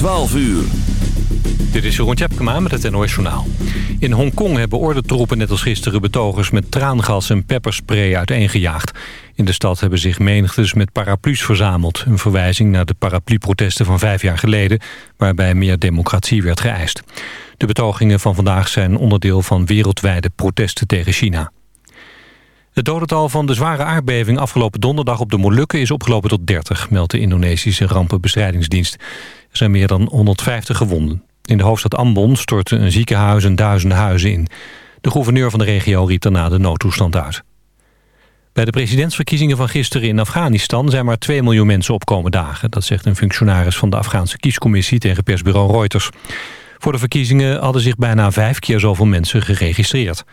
12 uur. Dit is Jeroen Tjepkema met het NOS Journaal. In Hongkong hebben ordentroepen net als gisteren betogers... met traangas en pepperspray uiteengejaagd. In de stad hebben zich menigtes met paraplu's verzameld. Een verwijzing naar de paraplu-protesten van vijf jaar geleden... waarbij meer democratie werd geëist. De betogingen van vandaag zijn onderdeel van wereldwijde protesten tegen China. Het dodental van de zware aardbeving afgelopen donderdag op de Molukken is opgelopen tot 30, meldt de Indonesische rampenbestrijdingsdienst. Er zijn meer dan 150 gewonden. In de hoofdstad Ambon stortten een ziekenhuis en duizenden huizen in. De gouverneur van de regio riep daarna de noodtoestand uit. Bij de presidentsverkiezingen van gisteren in Afghanistan... zijn maar 2 miljoen mensen opkomen dagen. Dat zegt een functionaris van de Afghaanse kiescommissie tegen persbureau Reuters. Voor de verkiezingen hadden zich bijna vijf keer zoveel mensen geregistreerd.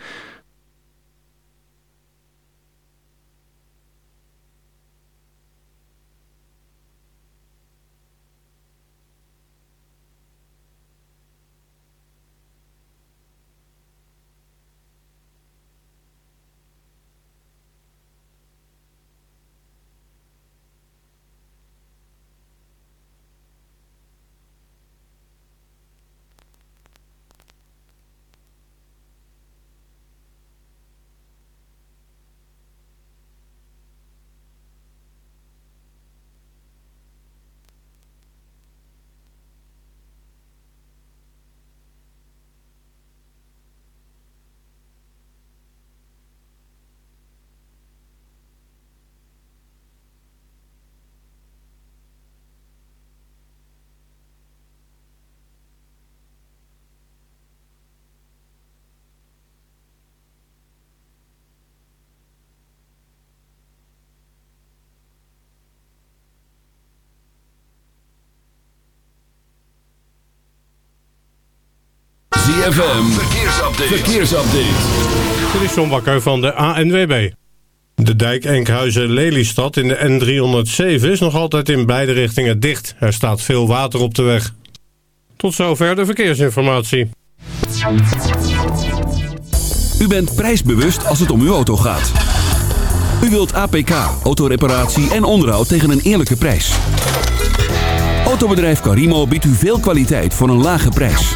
ZFM, verkeersupdate. verkeersupdate. Dit is John Bakker van de ANWB. De dijk Enkhuizen-Lelystad in de N307 is nog altijd in beide richtingen dicht. Er staat veel water op de weg. Tot zover de verkeersinformatie. U bent prijsbewust als het om uw auto gaat. U wilt APK, autoreparatie en onderhoud tegen een eerlijke prijs. Autobedrijf Carimo biedt u veel kwaliteit voor een lage prijs.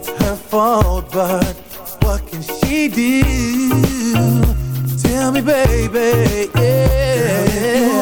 It's her fault, but what can she do? Tell me, baby, yeah.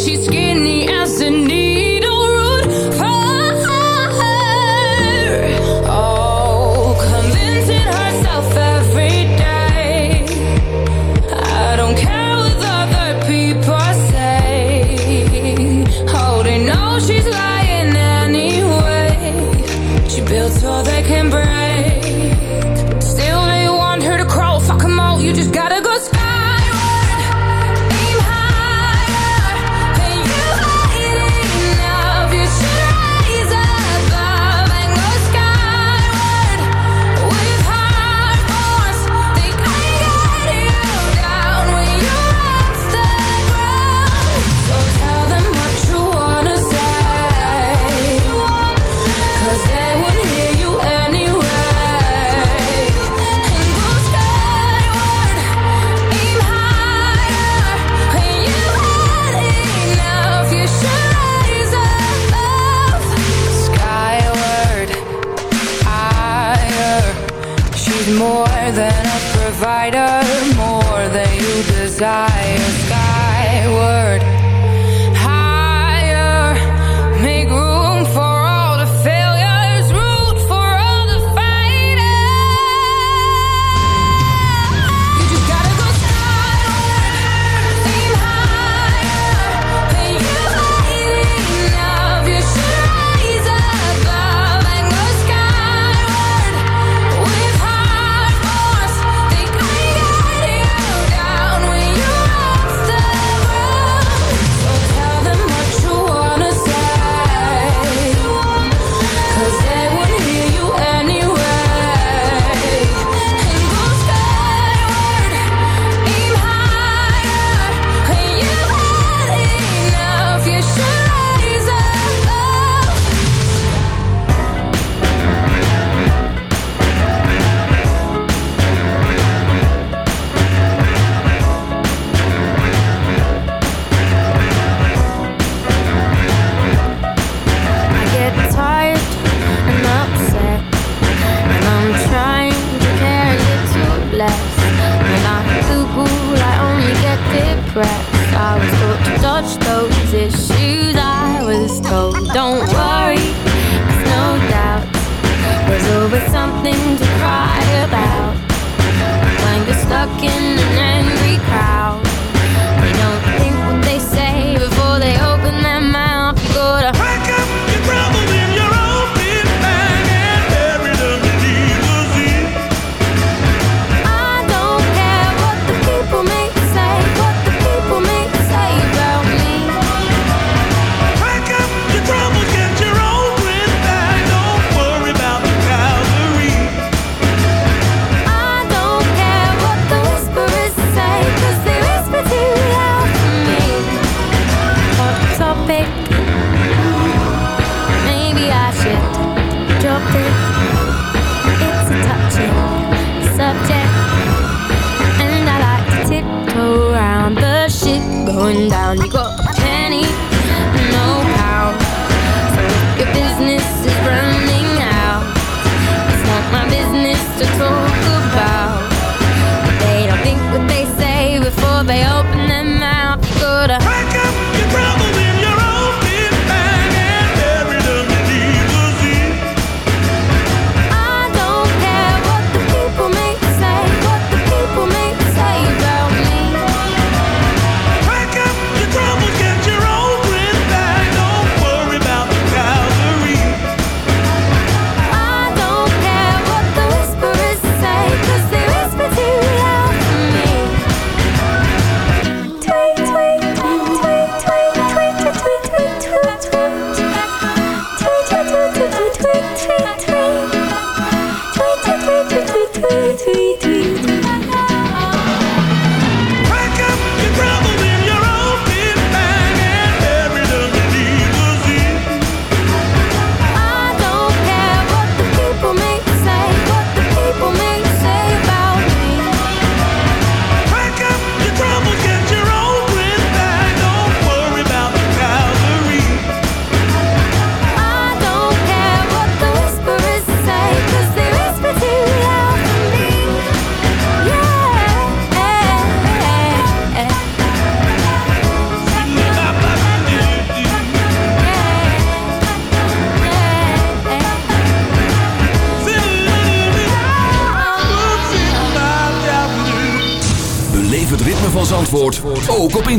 she's scared. shoulda.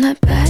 I'm that bad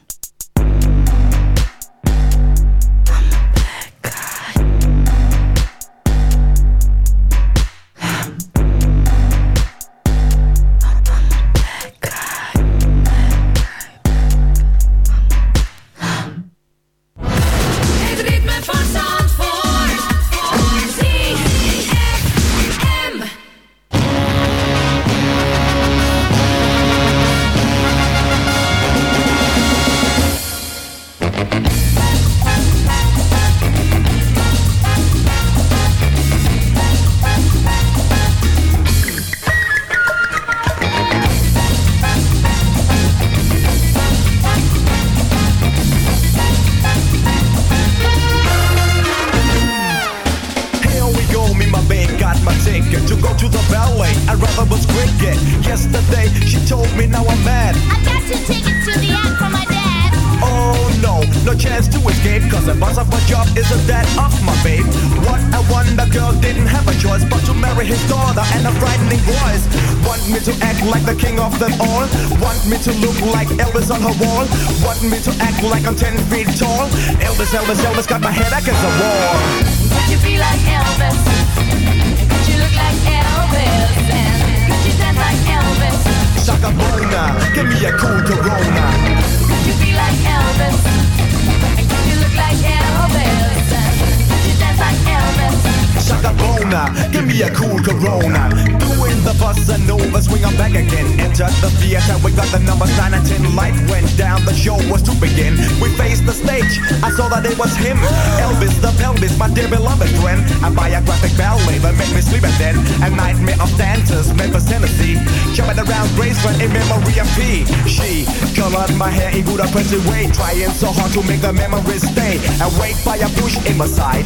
Give me a cool Corona. Doing the bossa nova, swing on back again. Entered the theater, we got the numbers 9 and 10. Light went down, the show was to begin. We faced the stage, I saw that it was him. Elvis the pelvis, my dear beloved friend. A biographic ballet that made me sleep at then. A nightmare of dancers, Memphis, Tennessee. Jumping around Graceland in memory of P. She colored my hair in good oppressive way, trying so hard to make the memories stay. Awake by a push in my side.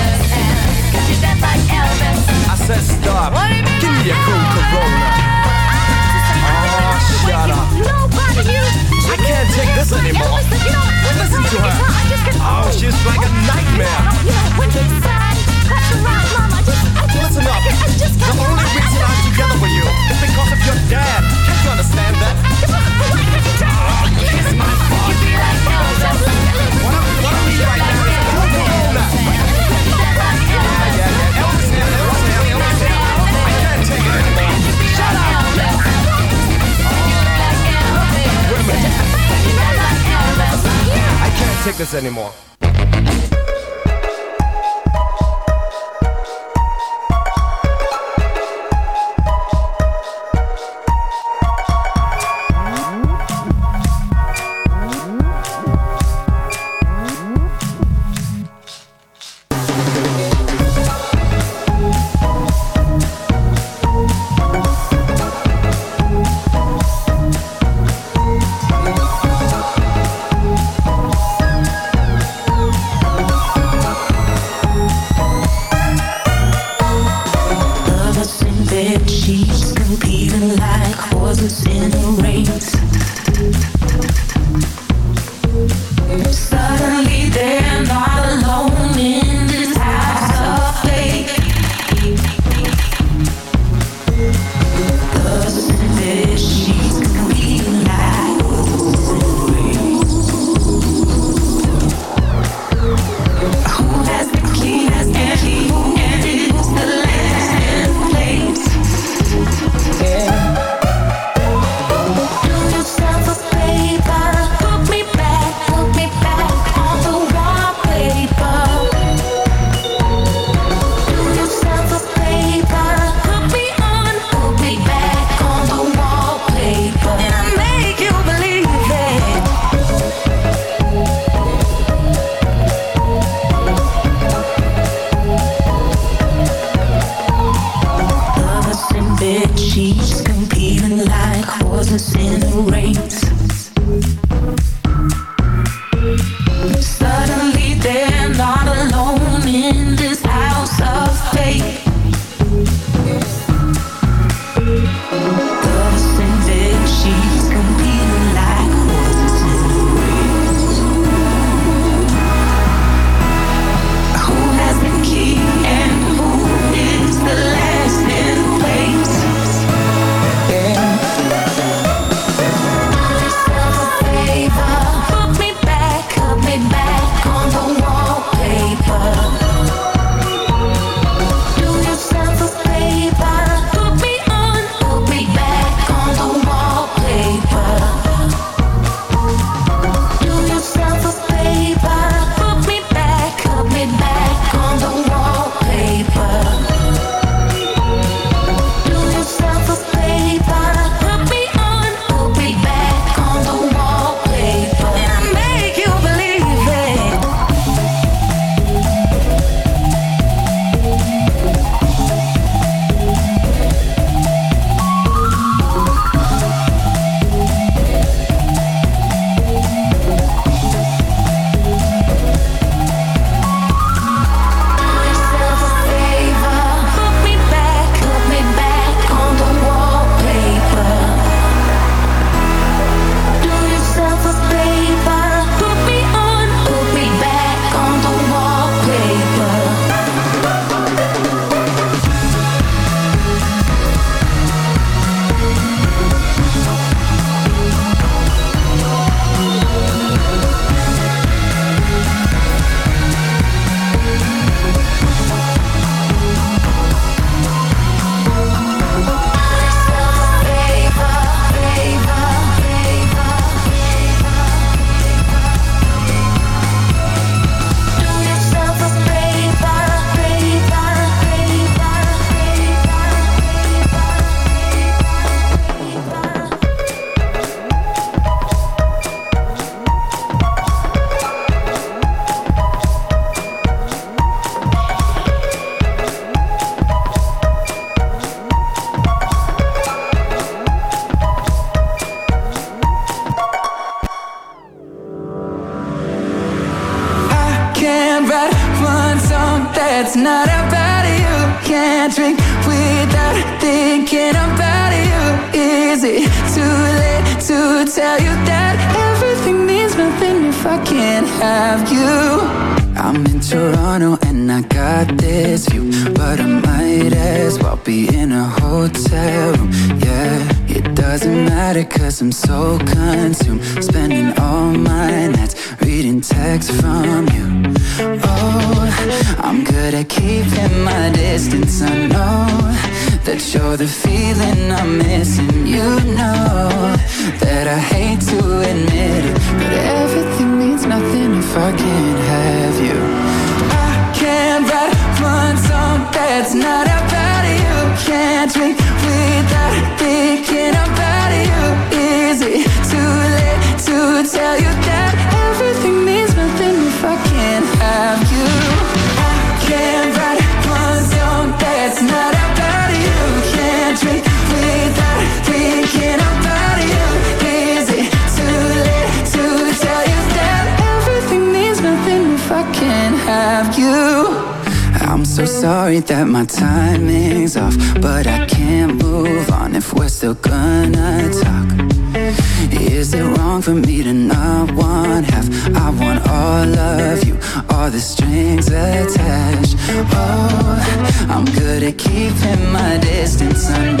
Said stop. What do you mean Give me a cool Corona. Oh, ah, shut up. Nobody you. I can't take this anymore. Listen to her. I just get Oh, she's like a nightmare. You know, when he's sad, that's around, Mom. I just, I just, Listen up. The only reason I'm together with you is because of your dad. Can't you understand that? Kiss ah, my butt. You be like Elvis. What I'm, I'm right now is a Corona. tickets anymore. that my timing's off, but I can't move on if we're still gonna talk. Is it wrong for me to not want half? I want all of you, all the strings attached. Oh, I'm good at keeping my distance. I